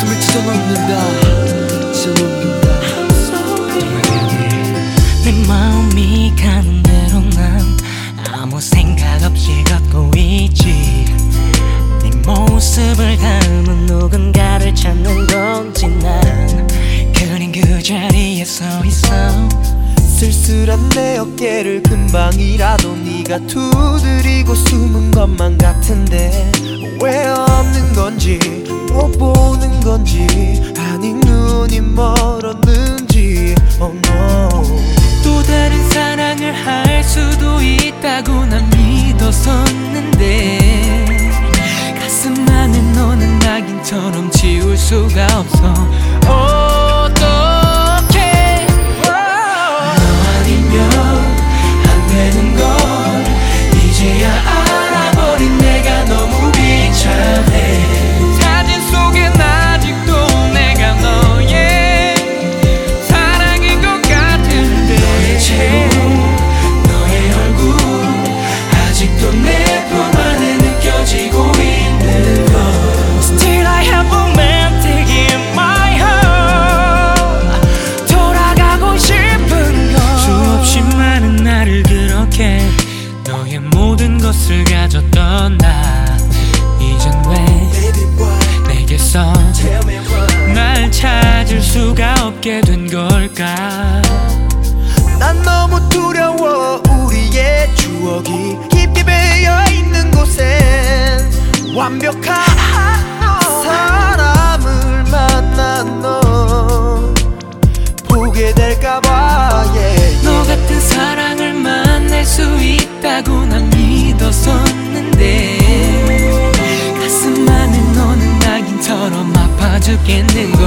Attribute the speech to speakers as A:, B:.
A: 가슴을 찢어놓는다. 찢어놓는다.
B: 내 마음이 가는 대로 난 아무 생각 없이 걷고 있지. 네 모습을 닮은 누군가를 찾는 건지 난 그린 그 자리에 서 있어.
A: 쓸쓸한 내 어깨를 금방이라도 네가 두드리고 숨은 것만 같은데 왜 없는 건지 건지 아닌 눈이 멀었는지. Oh no.
B: 또 다른 사랑을 할 수도 있다고 난 믿었었는데. 가슴 안에 너는 낙인처럼 지울 수가 없어 너의 모든 것을 가졌던 나. 이젠 왜 내게서 날 찾을 수가 없게 된 걸까?
A: 난 너무 두려워 우리의 추억이 깊게 배어 있는 곳엔 완벽한
B: 죽겠는걸.